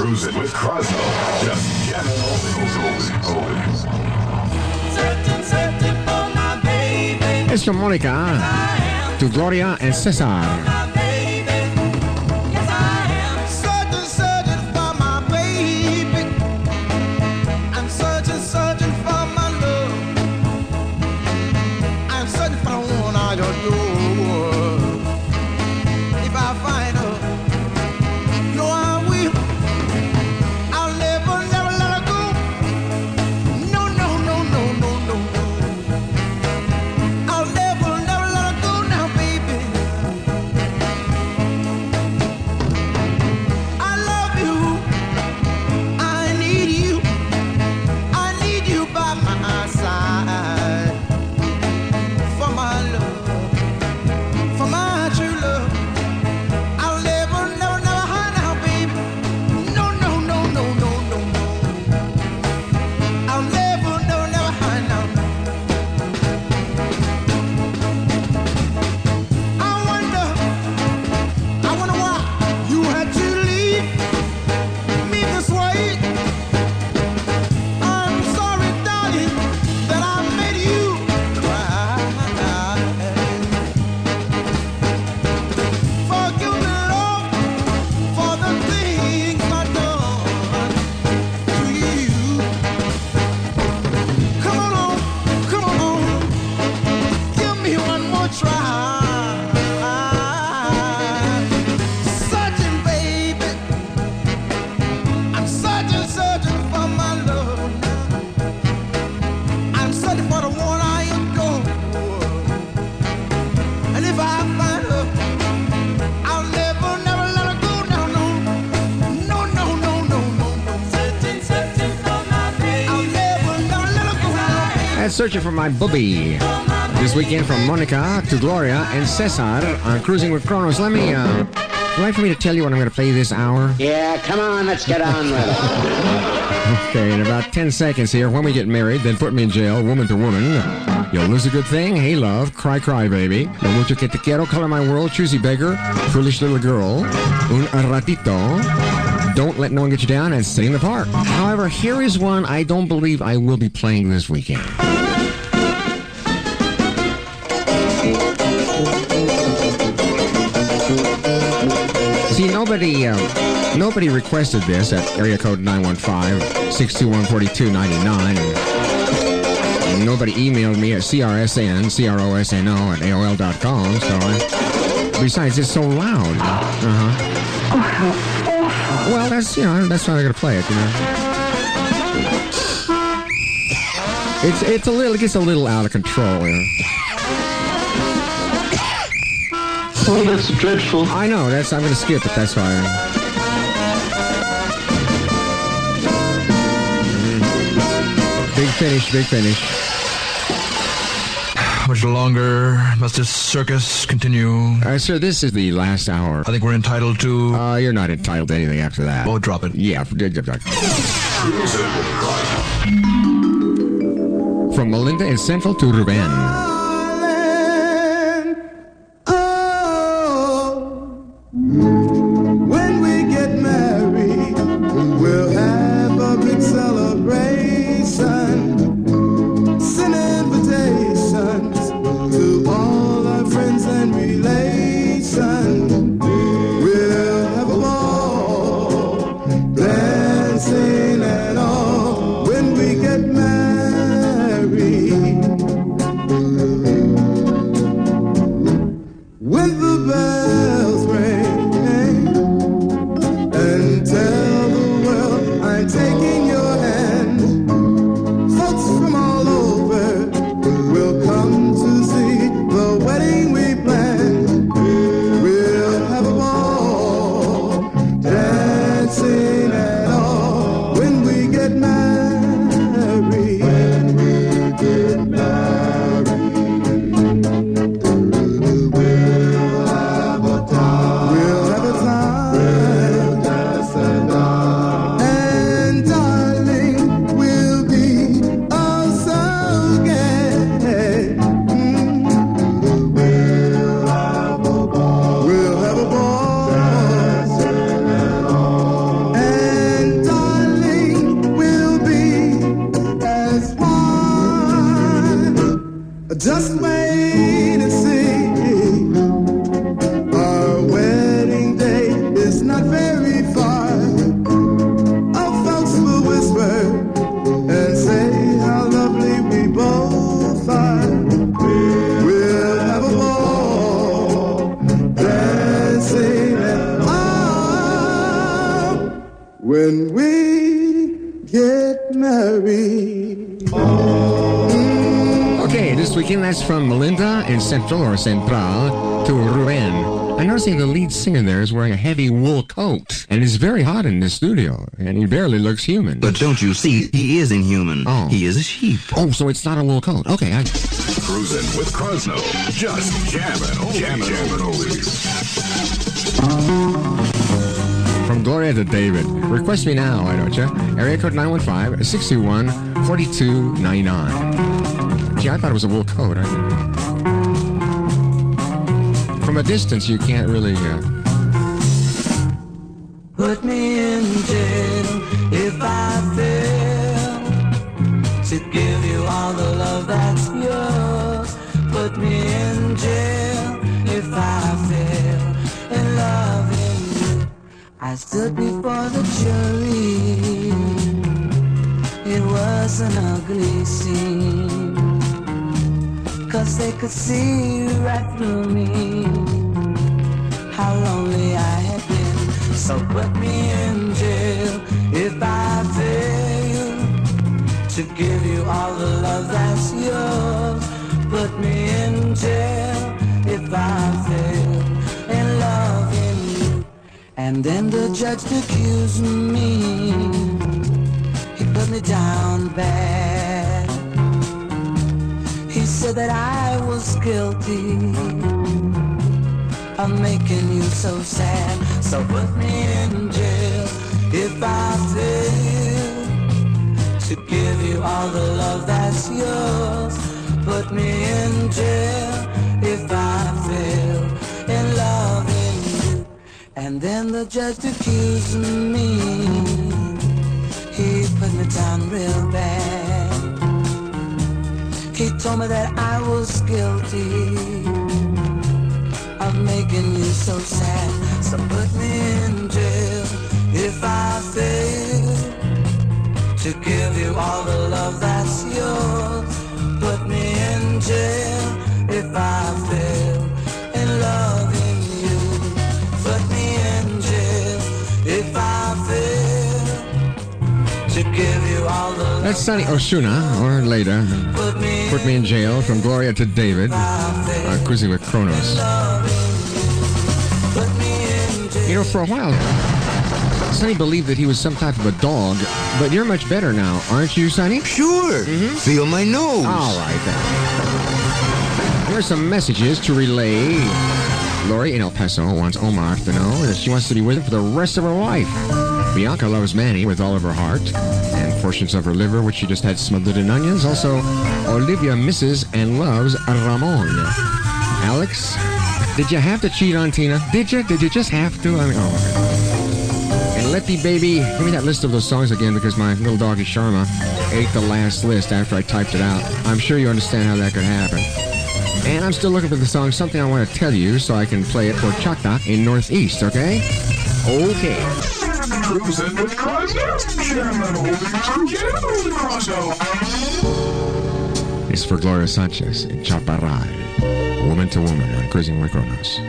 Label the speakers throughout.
Speaker 1: Cruising with Crosno. Just jamming all things oldies. oldies.
Speaker 2: Es from Monica to Gloria and Cesar.
Speaker 3: Searching for my
Speaker 2: booby. This weekend from Monica to Gloria and Cesar on Cruising with Crosno. Let me, uh, right for me to tell you what I'm going to play this hour?
Speaker 4: Yeah, come on, let's get on with it.
Speaker 2: Okay, in about 10 seconds here, when we get married, then put me in jail, woman to woman. You'll lose a good thing. Hey, love. Cry, cry, baby. No mucho que te quiero. Color my world. Choosy beggar. Foolish little girl. Un ratito. Don't let no one get you down and sing in the Park. However, here is one I don't believe I will be playing this weekend. Nobody, uh, nobody requested this at area code 915-621-4299. And nobody emailed me at crsn, C-R-O-S-N-O at AOL.com, so I, besides, it's so loud. Uh-huh. Well, that's, you know, that's why I gotta play it, you know. It's, it's a little, it gets a little out of control, know.
Speaker 5: Oh, that's dreadful.
Speaker 2: I know. That's I'm going to skip it. That's why. Mm. Big finish. Big finish.
Speaker 6: How Much longer must this circus continue?
Speaker 2: Uh, sir, this is the last hour.
Speaker 6: I think we're entitled to.
Speaker 2: Uh, you're not entitled to anything after that.
Speaker 6: Oh, drop it.
Speaker 2: Yeah.
Speaker 1: Cruising with Crosno.
Speaker 2: From Melinda in Central to Ruben.
Speaker 3: This weekend that's from Melinda in Central or Central to Ruben. I'm noticing the lead singer there is wearing a heavy wool coat, and it's very hot in the studio, and he barely looks human.
Speaker 7: But don't you see, he is inhuman.
Speaker 3: Oh.
Speaker 7: He is a sheep.
Speaker 3: oh, so it's not a wool coat. Okay, I,
Speaker 1: Cruising with Crosno. Just jamming oldies. Jamming oldies.
Speaker 3: from Gloria to David. Request me now, why don't you? Area code 915-621-4299. Gee, I thought it was a wool coat. I From a distance, you can't really. Uh,
Speaker 8: Put me in jail if I fail to give you all the love that's yours. Put me in jail if I fail in loving you. I stood before the jury. It was an ugly scene. Cause they could see right through me how lonely I had been. So put me in jail if I fail to give you all the love that's yours. Put me in jail if I fail in loving you. And then the judge accused me. He put me down bad. Said that I was guilty of making you so sad. So put me in jail if I fail to give you all the love that's yours. Put me in jail if I fail in loving you. And then the judge accused me. He put me down real bad. He told me that I was guilty of making you so sad. So put me in jail if I fail to give you all the love that's yours. Put me in jail if I fail
Speaker 3: that's Sunny Ozuna, or later.
Speaker 8: Put me
Speaker 3: in jail from Gloria to David. Uh, cruising with Crosno.
Speaker 8: Put me in.
Speaker 3: You know, for a while, Sunny believed that he was some type of a dog, but you're much better now, aren't you, Sunny?
Speaker 7: Sure. Feel my nose.
Speaker 3: All right, then. Here are some messages to relay. Lori in El Paso wants Omar to know that she wants to be with him for the rest of her life. Bianca loves Manny with all of her heart portions of her liver, which she just had smothered in onions. Also, Olivia misses and loves Ramon. Alex, did you have to cheat on Tina? Did you? Did you just have to? Oh. And Letty Baby, give me that list of those songs again because my little doggy Sharma ate the last list after I typed it out. I'm sure you understand how that could happen. And I'm still looking for the song Something I Want to Tell You so I can play it for Chaka in Northeast, okay? Okay.
Speaker 1: Cruising with Crosno. Jamming oldies. Jamming oldies. Crosno.
Speaker 3: It's for Gloria Sanchez in Chaparral. Woman to woman on Cruising with Crosno.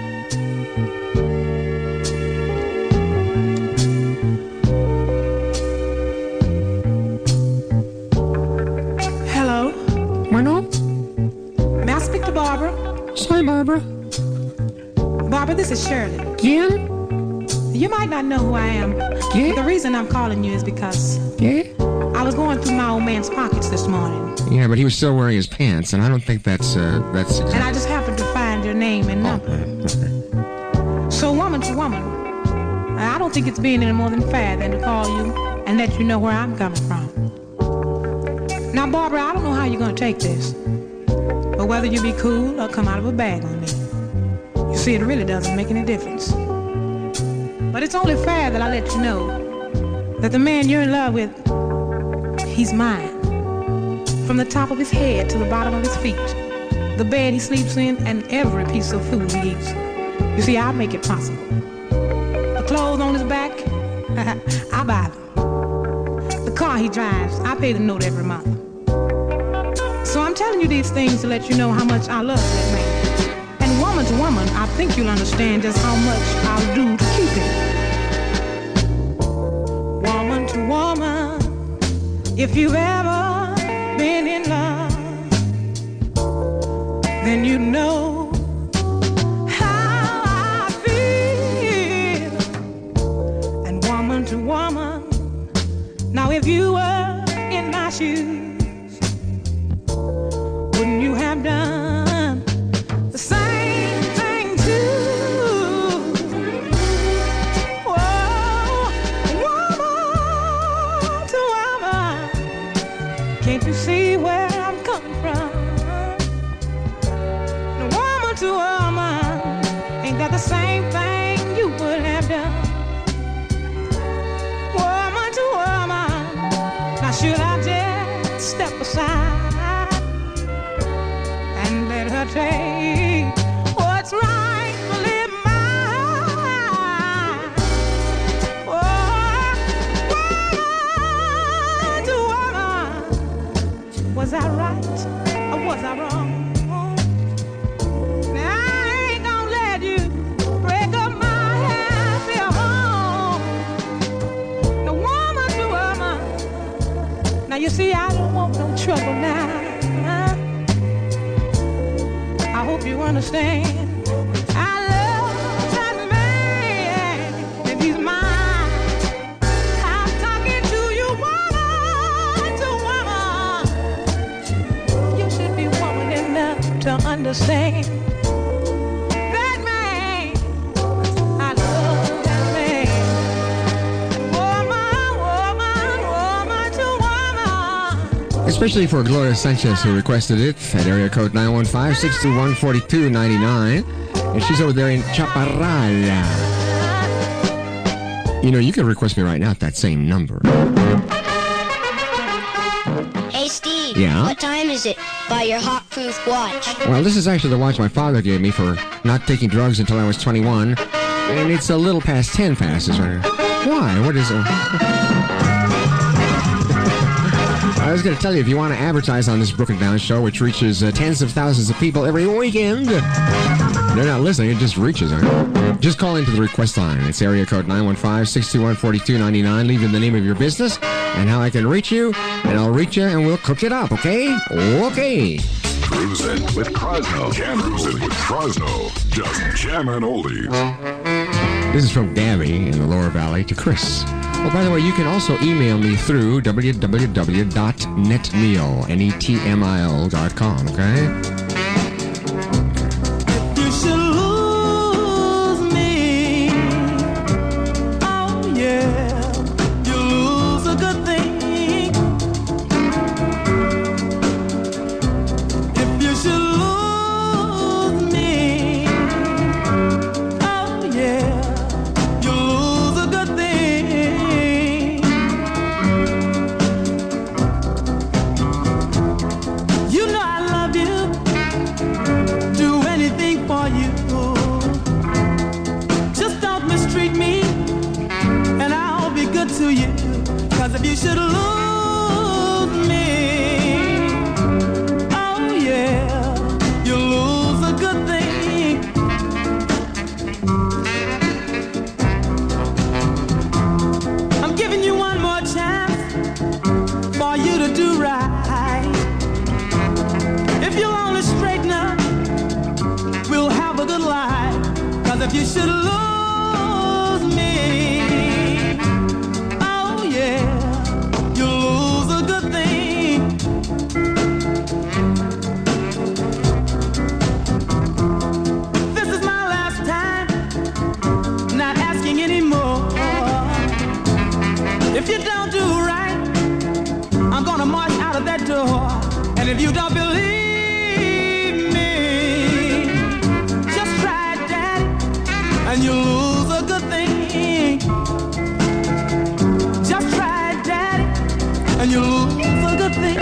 Speaker 9: Hello.
Speaker 3: Bueno,
Speaker 9: May I speak to Barbara?
Speaker 3: soy Barbara.
Speaker 9: Barbara, this is Shirley.
Speaker 3: ¿Quién?
Speaker 9: You might not know who I am.
Speaker 3: Yeah?
Speaker 9: The reason I'm calling you is because
Speaker 3: Yeah?
Speaker 9: I was going through my old man's pockets this morning,
Speaker 3: Yeah, but he was still wearing his pants, and I don't think that's, uh, that's
Speaker 9: and. I just happened to find your name and number. So, woman to woman, I don't think it's being any more than fair than to call you and let you know where I'm coming from. Now, Barbara, I don't know how you're going to take this, but whether you be cool or come out of a bag on me, you see, it really doesn't make any difference. But it's only fair that I let you know that the man you're in love with, he's mine. From the top of his head to the bottom of his feet, the bed he sleeps in, and every piece of food he eats. You see, I make it possible. The clothes on his back, I buy them. The car he drives, I pay the note every month. So I'm telling you these things to let you know how much I love that man woman, I think you'll understand just how much I'll do to keep it. Woman to woman, if you've ever been in love, then you know ain't that the same thing you would have done? Woman to woman, now should I just step aside and let her take trouble now. I hope you understand. I love that man, and he's mine. I'm talking to you, woman to woman. You should be woman enough to understand.
Speaker 3: Especially for Gloria Sanchez, who requested it at area code 915 621 4299. And she's over there in Chaparral. You know, you can request me right now at that same number.
Speaker 10: Hey, Steve.
Speaker 3: Yeah?
Speaker 10: What time is it by your hot-proof watch?
Speaker 3: Well, this is actually the watch my father gave me for not taking drugs until I was 21. And it's a little past 10 passes right now. Why? What is it? I was going to tell you, if you want to advertise on this Broken Down show, which reaches uh, tens of thousands of people every weekend, they're not listening, it just reaches. Okay? Just call into the request line. It's area code 915-621-4299. Leave in the name of your business and how I can reach you, and I'll reach you and we'll cook it up, okay? Okay.
Speaker 1: Cruising with Crosno. Cruising with Crosno. Just jamming oldies.
Speaker 3: This is from Gabby in the Lower Valley to Chris. Oh, by the way, you can also email me through www.netmil, N-E-T-M-I-L dot com, okay?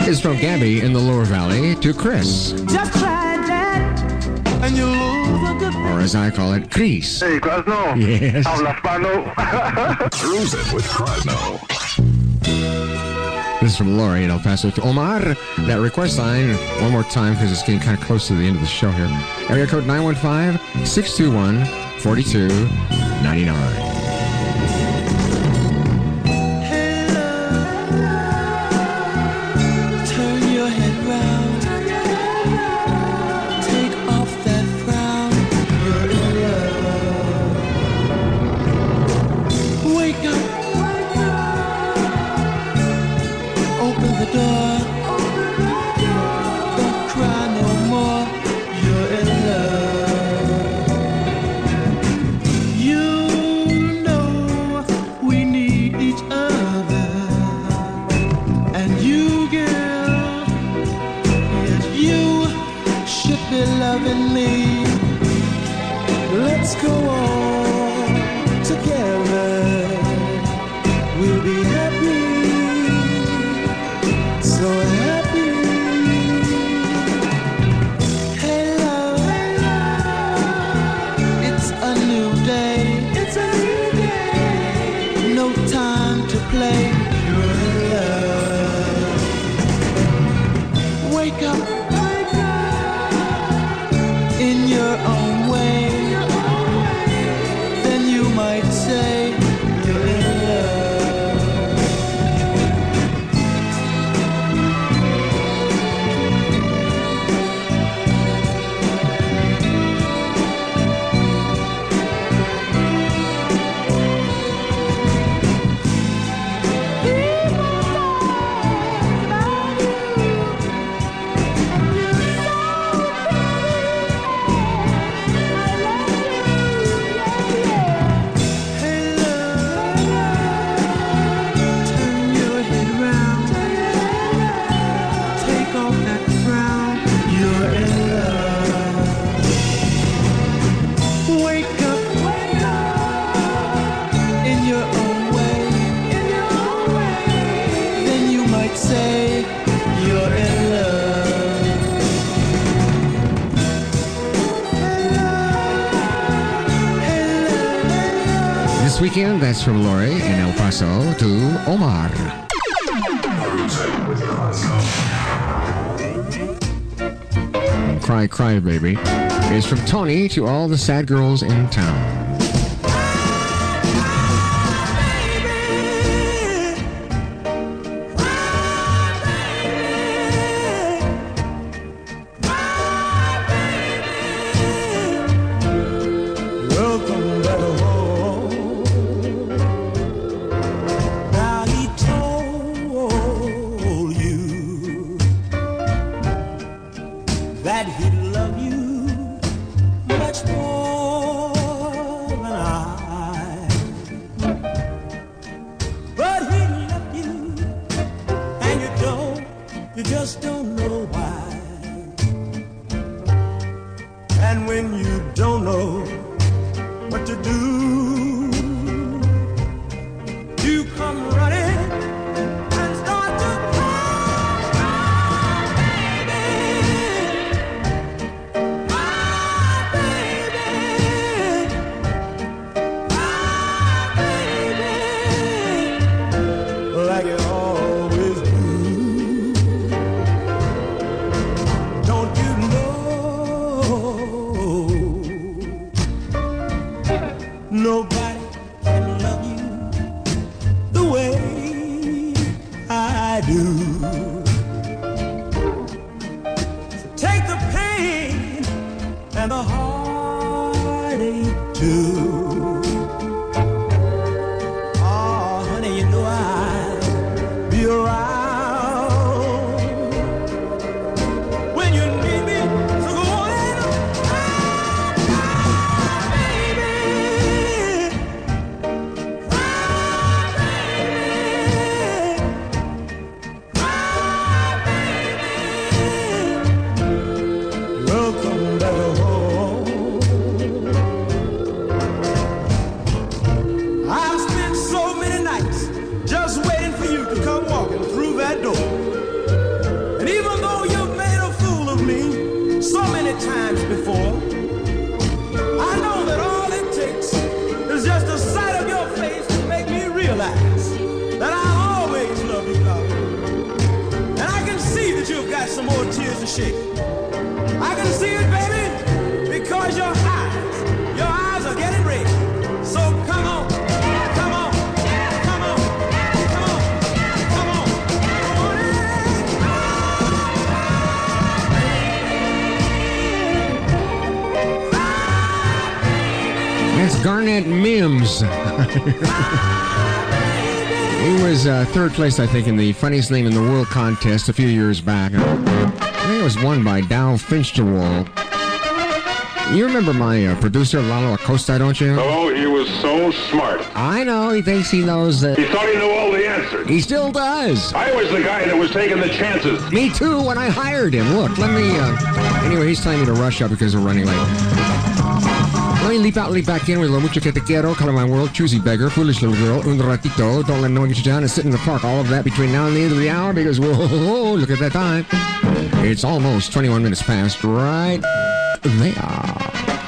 Speaker 11: Is
Speaker 3: from Gabby in the Lower Valley to Chris,
Speaker 11: Just try it, and you'll lose a good thing.
Speaker 3: or as I call it, Chris.
Speaker 12: Hey, Krasno.
Speaker 3: Yes.
Speaker 12: Habla hispano.
Speaker 1: Cruising with Crosno.
Speaker 3: This is from Lori in El Paso to Omar. That request line, one more time because it's getting kind of close to the end of the show here. Area code 915 621 4299. That's from Lori in El Paso to Omar. Cry, cry, baby. Is from Tony to all the sad girls in town.
Speaker 13: And when you don't know what to do
Speaker 3: Mims. he was uh, third place, I think, in the funniest name in the world contest a few years back. I think it was won by Dow Finsterwald. You remember my uh, producer, Lalo Acosta, don't you?
Speaker 12: Oh, he was so smart.
Speaker 3: I know. He thinks he knows that.
Speaker 12: He thought he knew all the answers.
Speaker 3: He still does.
Speaker 12: I was the guy that was taking the chances.
Speaker 3: Me too, when I hired him. Look, let me. Uh... Anyway, he's telling me to rush up because we're running late. Me leap out, leap back in with lo mucho que te quiero, color my world, choosy beggar, foolish little girl, un ratito, don't let no one get you down, and sit in the park. All of that between now and the end of the hour because, whoa, look at that time. It's almost 21 minutes past right there.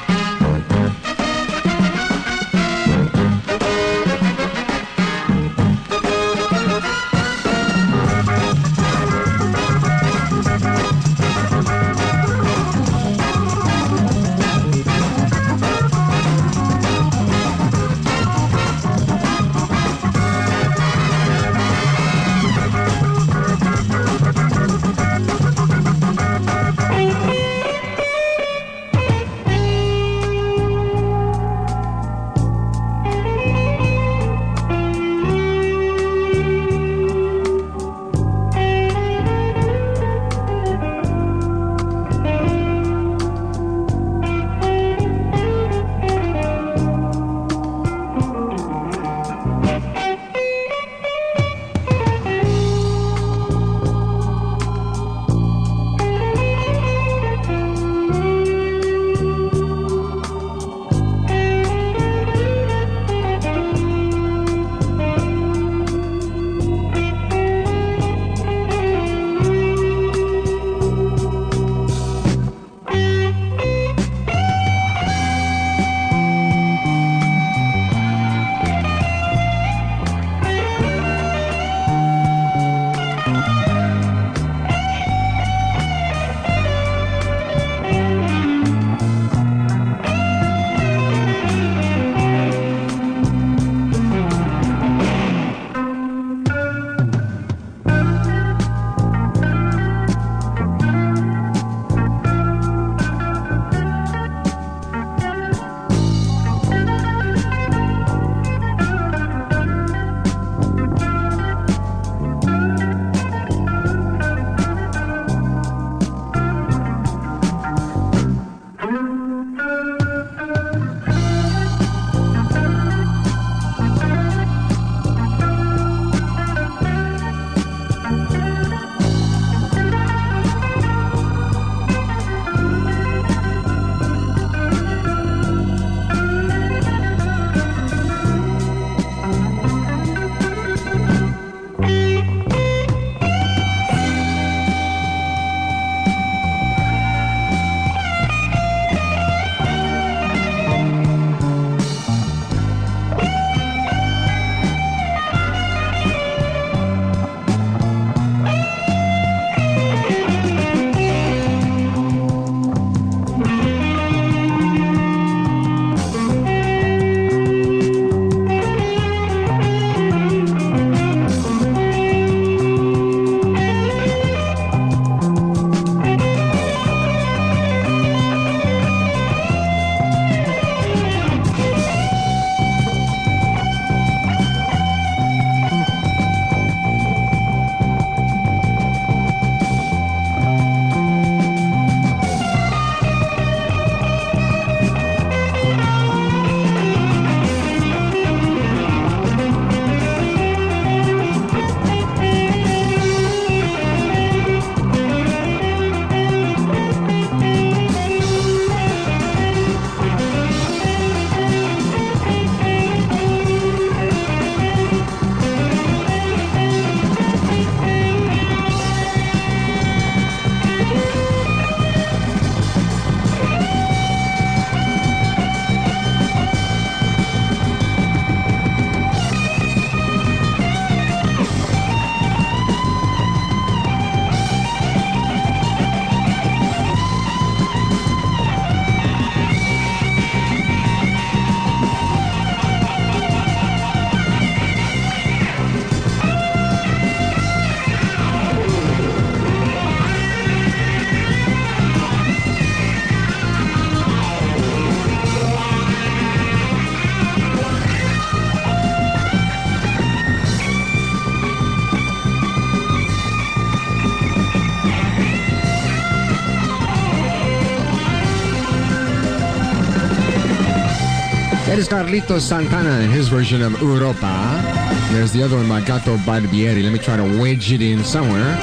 Speaker 8: Carlitos Santana and his version of Europa. There's the other one by Gato Barbieri. Let me try to wedge it in somewhere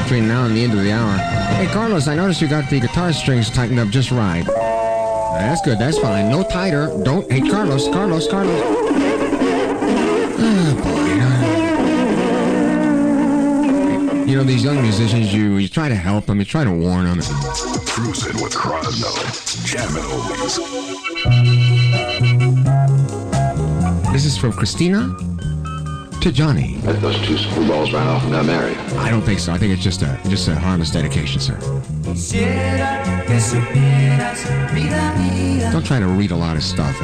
Speaker 8: between now and the end of the hour. Hey, Carlos, I noticed you got the guitar strings tightened up just right. That's good. That's fine. No tighter. Don't. Hey, Carlos, Carlos, Carlos. Oh, boy. You know, these young musicians, you, you try to help them, you try to warn them.
Speaker 1: Cruising with Crosno. Jamming oldies.
Speaker 8: This is from Christina to Johnny.
Speaker 14: Bet those two screwballs ran off and got married.
Speaker 8: I don't think so. I think it's just a just a harmless dedication, sir.
Speaker 15: Quisiera que supieras, vida mía,
Speaker 8: Don't try to read a lot of stuff.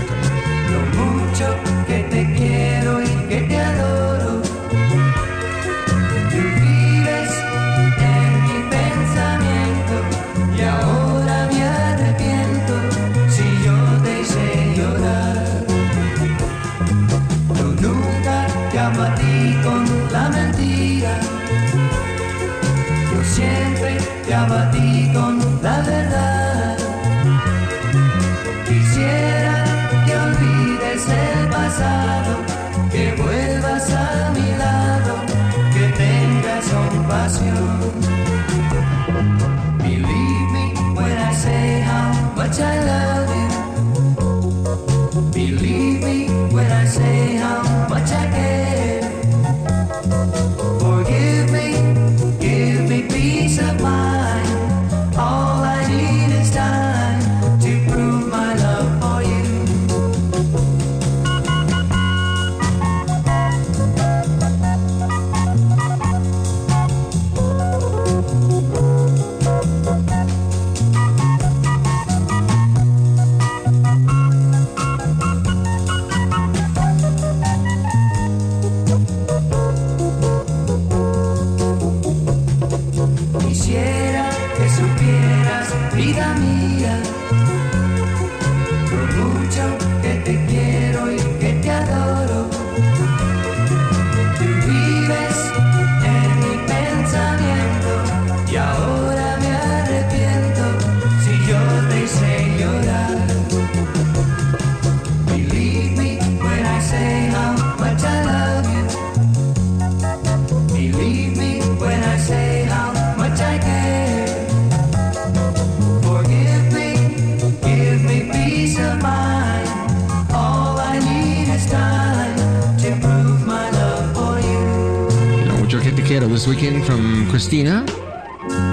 Speaker 8: This from Christina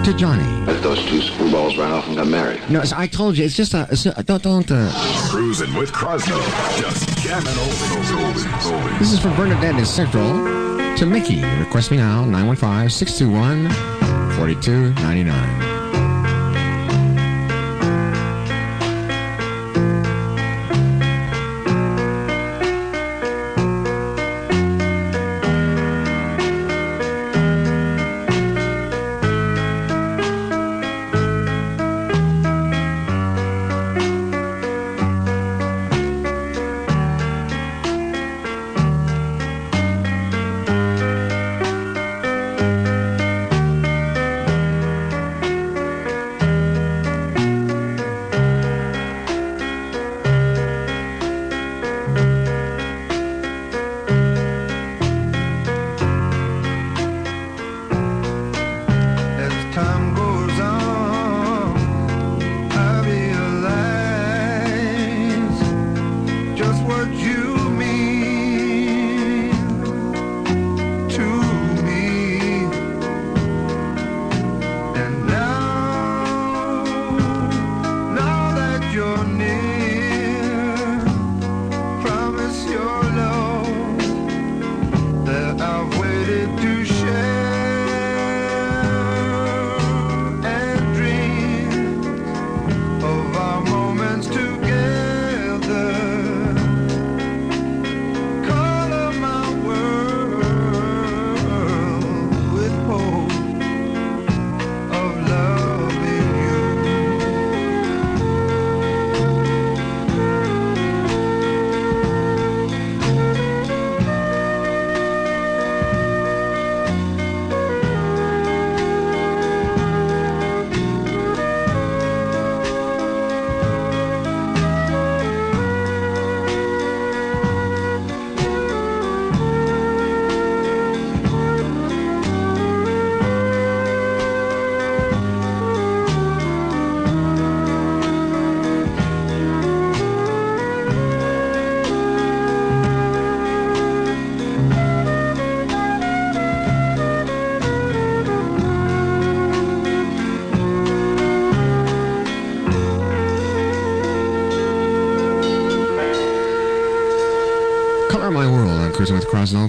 Speaker 8: to Johnny.
Speaker 14: Bet those two screwballs ran off and got married.
Speaker 8: No, I told you, it's just a, it's a don't, don't, uh,
Speaker 1: Cruising with Crosno. Just jamming oldies. oldies. oldies.
Speaker 8: this is from Bernadette in Central to Mickey. Request me now, 915-621-4299.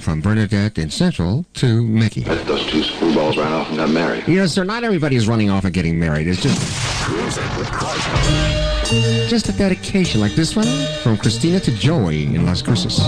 Speaker 16: from Bernadette in Central to Mickey.
Speaker 14: Those two screwballs ran off and got married.
Speaker 16: You know, sir, not everybody's running off and getting married. It's just. Just a dedication like this one from Christina to Joey in Las Cruces.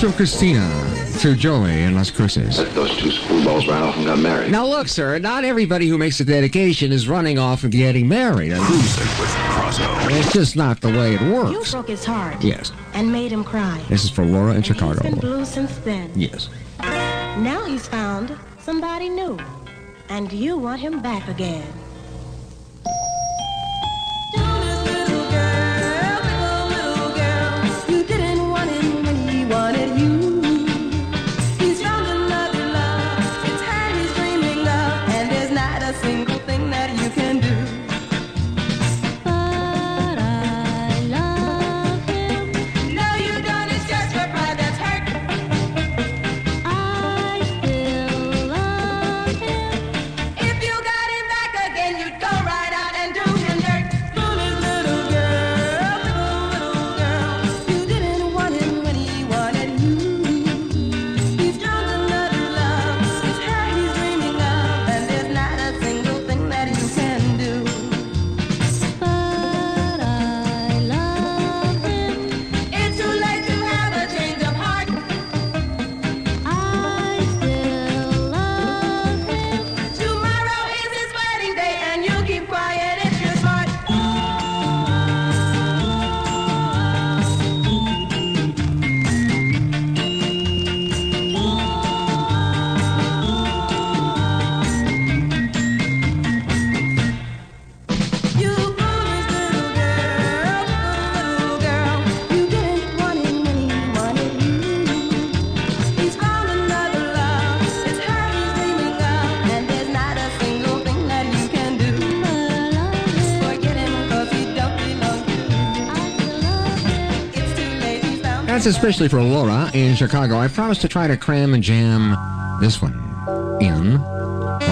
Speaker 16: from Christina to Joey in Las Cruces.
Speaker 14: Those two schoolboys ran off and got married.
Speaker 16: Now look, sir, not everybody who makes a dedication is running off and getting married. I mean, with It's just not the way it works.
Speaker 17: You broke his heart.
Speaker 16: Yes.
Speaker 17: And made him cry.
Speaker 16: This is for Laura in and Chicago.
Speaker 17: He's been blue since then.
Speaker 16: Yes.
Speaker 17: Now he's found somebody new, and you want him back again.
Speaker 16: especially for Laura in Chicago. I promise to try to cram and jam this one in. What?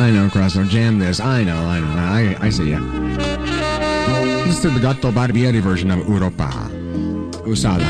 Speaker 16: I know, Crosno. Jam this. I know, I know. I, I see ya. This is the Gato Barbieri version of Europa. Usada.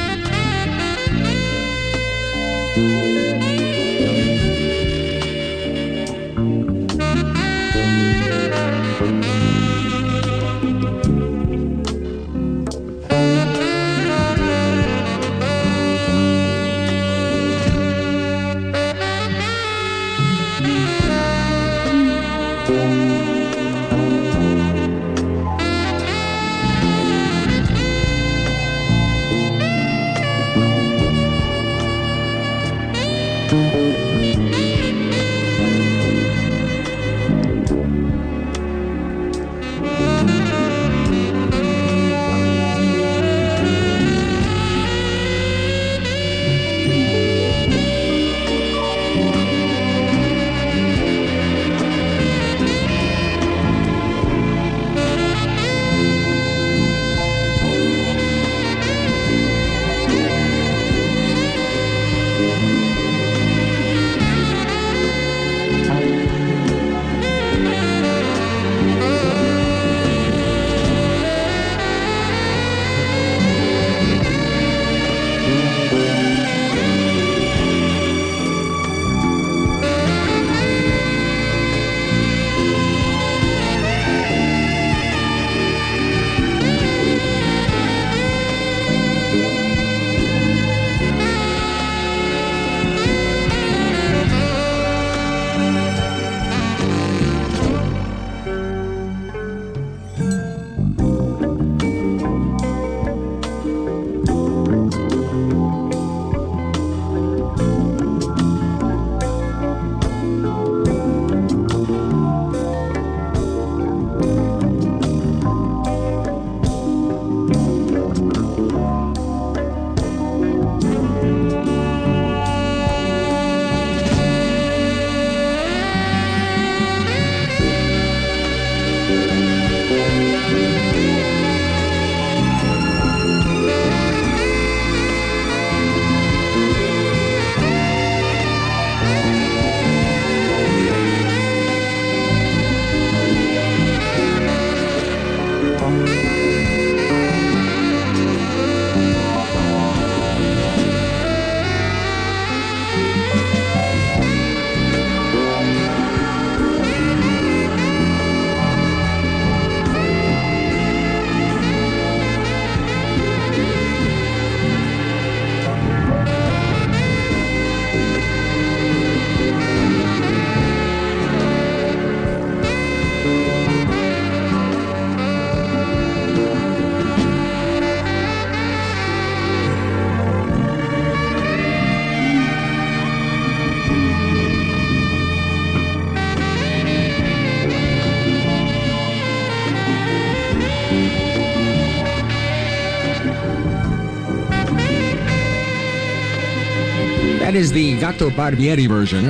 Speaker 3: That is the Gato Barbieri version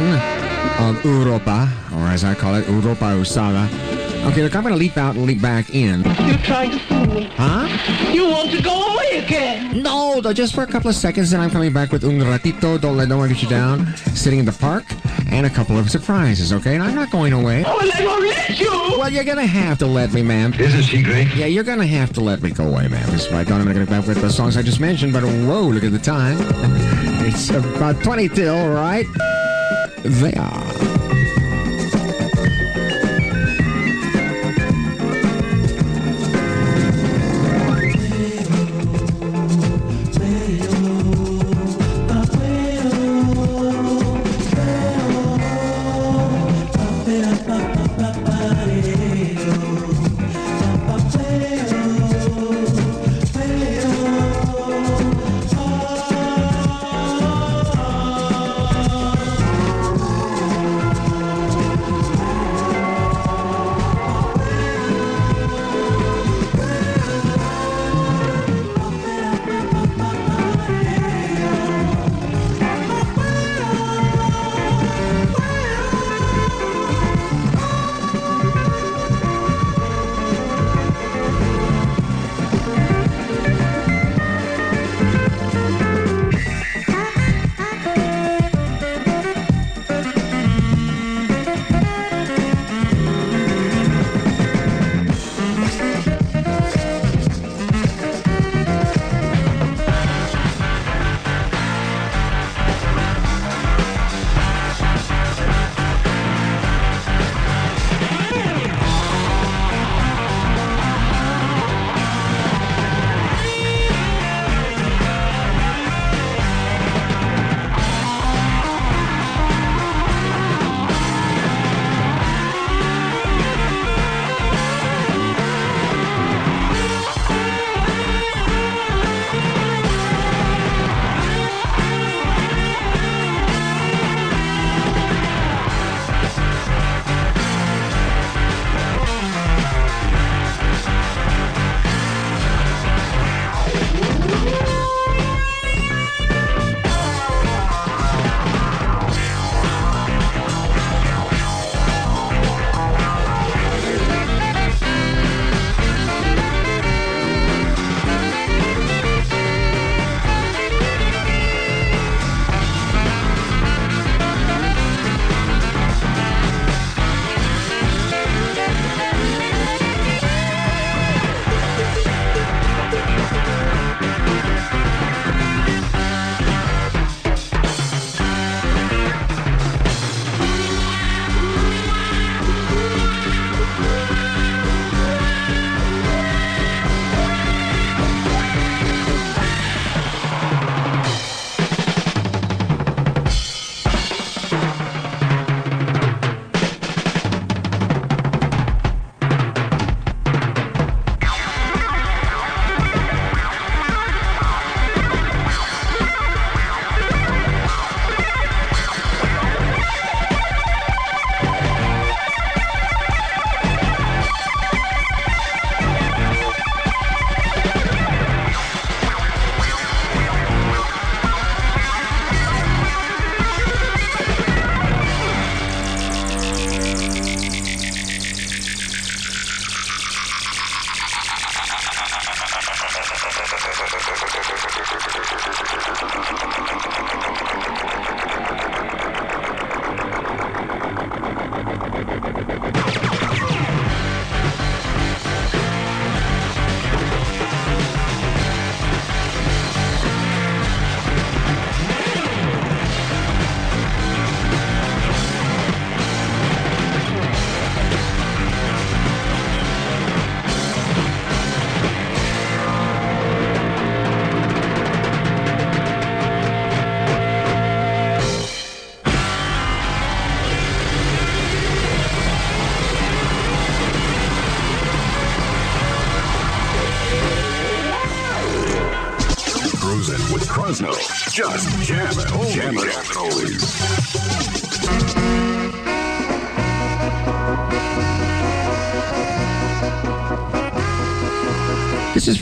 Speaker 3: of Europa, or as I call it, Europa Usada. Okay, look, I'm going to leap out and leap back in.
Speaker 18: You're trying to fool me.
Speaker 3: Huh?
Speaker 18: You want to go away again.
Speaker 3: No, though, just for a couple of seconds, then I'm coming back with Un Ratito, Don't Let No One Get You Down, sitting in the park, and a couple of surprises, okay? And I'm not going away.
Speaker 18: Oh, I won't let you.
Speaker 3: Well, you're going to have to let me, ma'am.
Speaker 7: Isn't she great?
Speaker 3: Yeah, you're going to have to let me go away, ma'am. Because if I don't, I'm going to get back with the songs I just mentioned. But whoa, look at the time. it's about 20 till, right? There.
Speaker 19: Cruising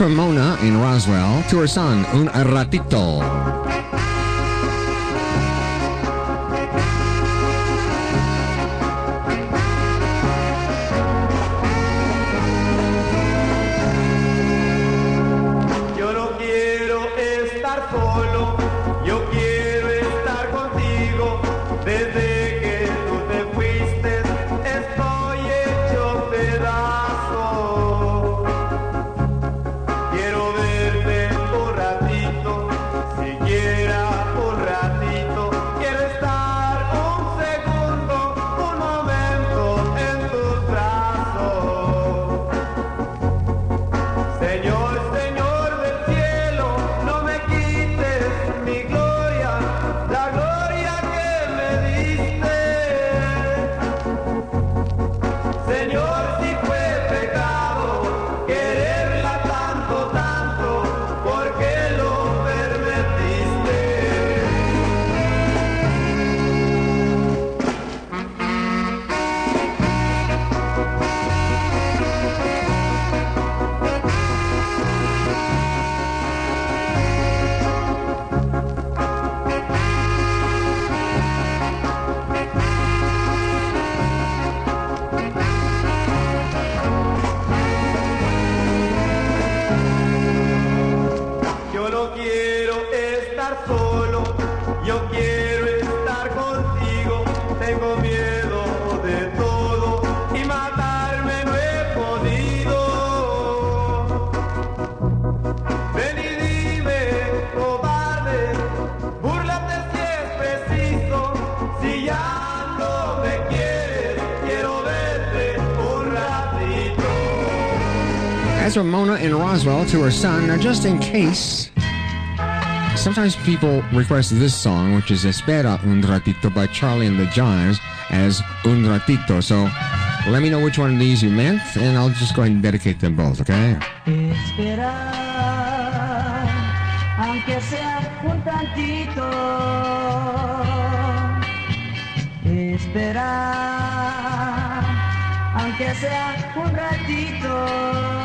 Speaker 3: from Mona in Roswell to her son, Un Ratito. To her son. Now, just in case, sometimes people request this song, which is Espera un ratito by Charlie and the Jives, as un ratito. So let me know which one of these you meant, and I'll just go ahead and dedicate them both, okay?
Speaker 20: Esperar, aunque sea un tantito. Esperar, aunque sea un ratito.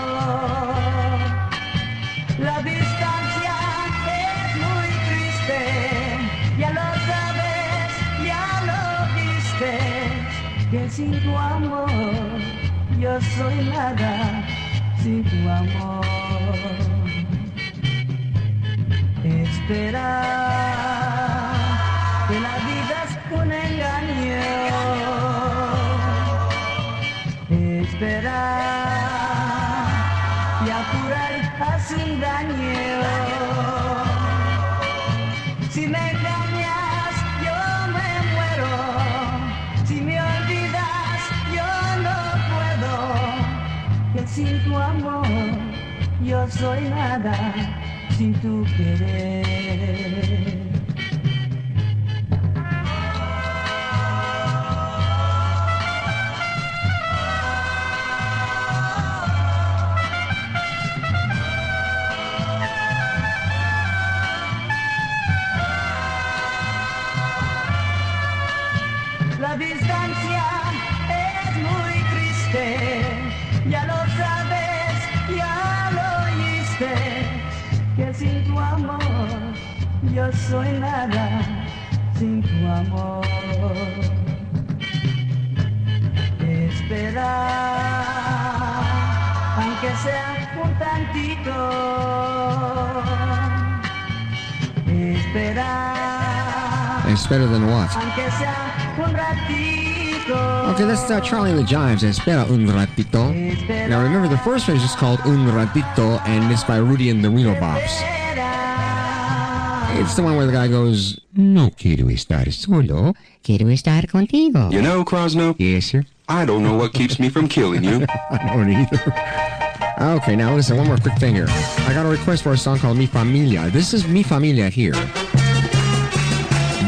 Speaker 20: Sin tu amor yo soy nada sin tu amor. Esperar yo soy nada, sin tu querer. Soy nada, sin tu amor. Esperar, aunque sea un tantito, esperar,
Speaker 3: It's better than what?
Speaker 20: aunque sea un ratito.
Speaker 3: Okay, that's uh, Charlie and the Jives. Espera un ratito. Now remember, the first phrase is called Un ratito, and it's by Rudy and the Reno Bops. It's the one where the guy goes, No quiero estar solo, quiero estar contigo.
Speaker 21: You know, Crosno?
Speaker 3: Yes, sir.
Speaker 21: I don't know what keeps me from killing you.
Speaker 3: I don't either. Okay, now listen, one more quick thing here. I got a request for a song called Mi Familia. This is Mi Familia here.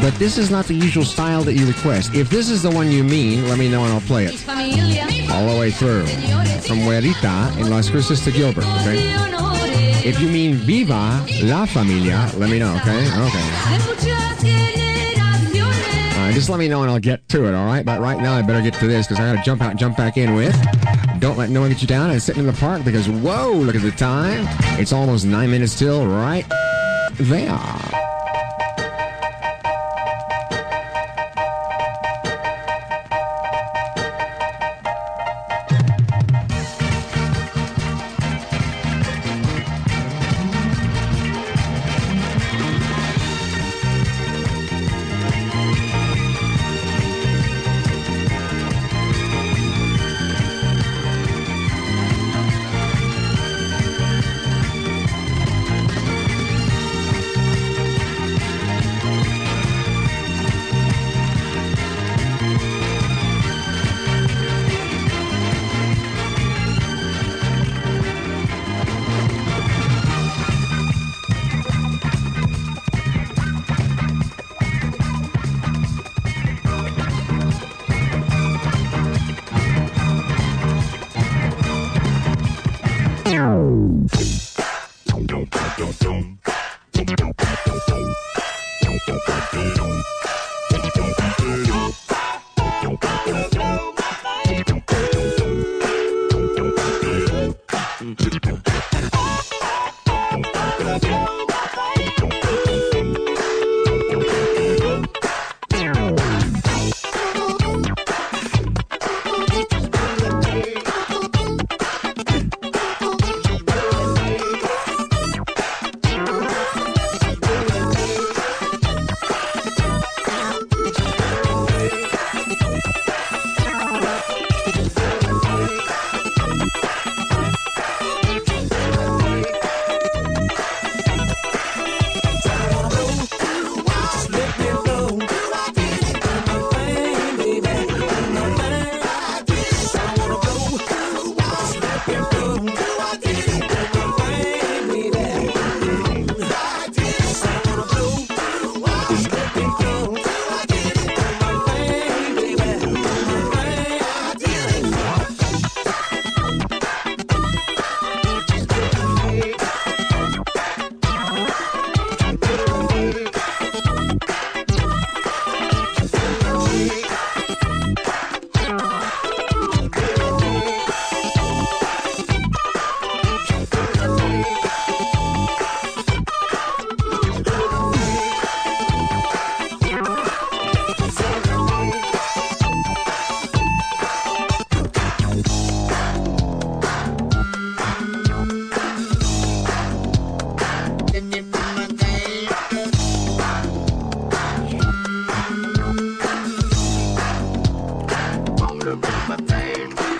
Speaker 3: But this is not the usual style that you request. If this is the one you mean, let me know and I'll play it. All the way through. From Huerita in Las Cruces to Gilbert, okay? If you mean Viva La Familia, let me know, okay? Okay. Just let me know and I'll get to it, all right? But right now I better get to this because I got to jump out and jump back in with Don't Let No One Get You Down and Sitting in the Park because, whoa, look at the time. It's almost nine minutes till right there.
Speaker 1: Mm-hmm. Cruising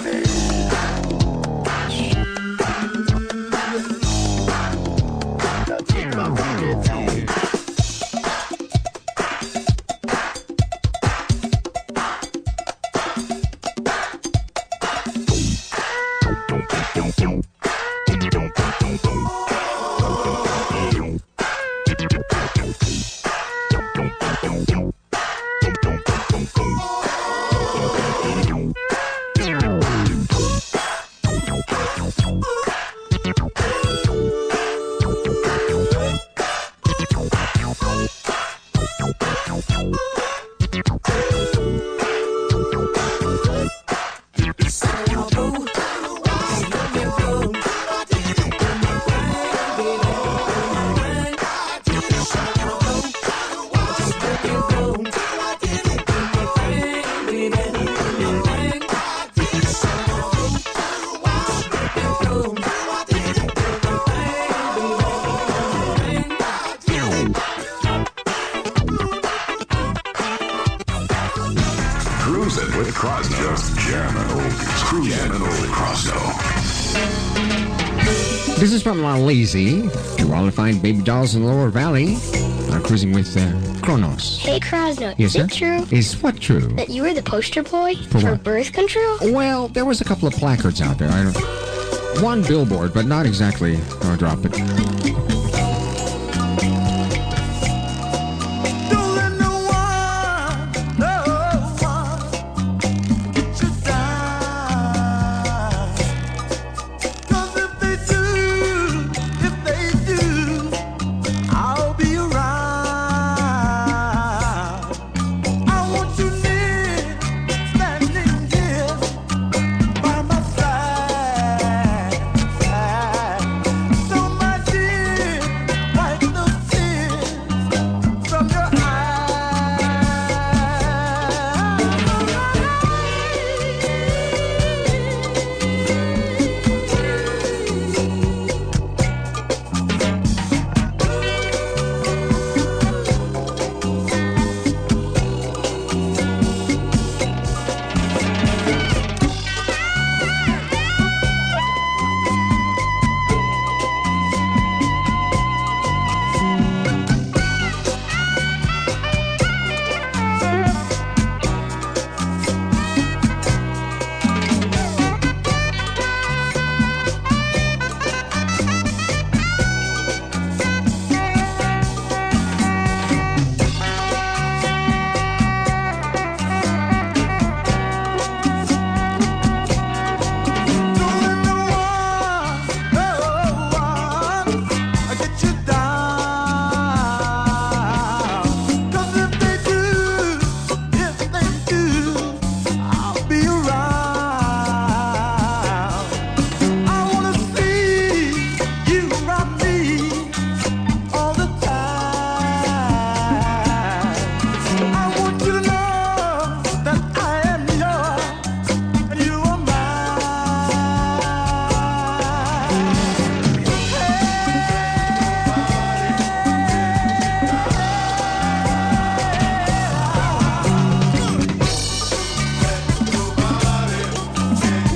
Speaker 13: from La Lazy You want to find baby dolls in the lower valley. I'm cruising with uh, Crosno.
Speaker 10: Hey, Crosno,
Speaker 13: Yes,
Speaker 10: is
Speaker 13: sir?
Speaker 10: it true
Speaker 13: Is what true?
Speaker 10: that you were the poster boy
Speaker 13: For
Speaker 10: for, birth control?
Speaker 13: Well, there was a couple of placards out there. I don't. One billboard, but not exactly. Oh, drop it.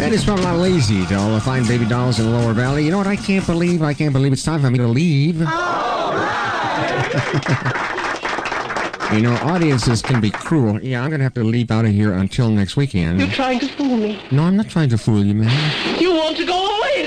Speaker 3: That is probably not lazy to all the fine baby dolls in the lower valley. You know what? I can't believe, I can't believe it's time for me to leave. You know, audiences can be cruel. Yeah, I'm going to have to leave out of here until next weekend.
Speaker 18: You're trying to fool me.
Speaker 3: No, I'm not trying to fool you, man.
Speaker 18: You want to go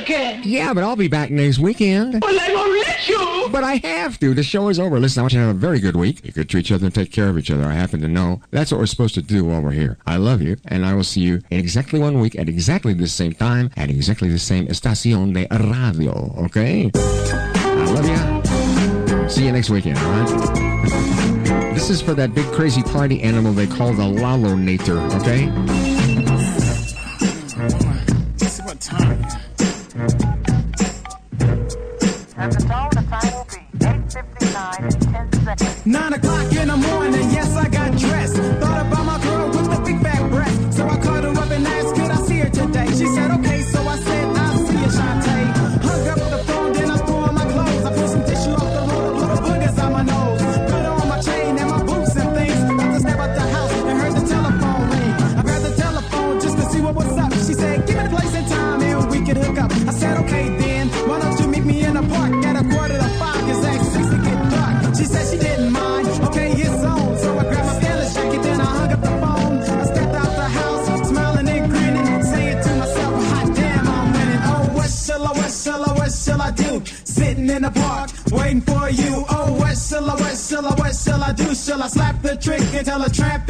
Speaker 18: away again.
Speaker 3: Yeah, but I'll be back next weekend.
Speaker 18: Well, I won't let you.
Speaker 3: But I have to. The show is over. Listen, I want you to have a very good week. You could treat each other and take care of each other. I happen to know that's what we're supposed to do while we're here. I love you, and I will see you in exactly one week at exactly the same time at exactly the same estación de radio. Okay? I love you. See you next weekend, all right? This is for that big crazy party animal they call the Lalonator, okay?
Speaker 22: Let's see what time.
Speaker 11: Nine o'clock waiting for you. Oh, what shall I, what I, do? Shall I slap the trick until the tramp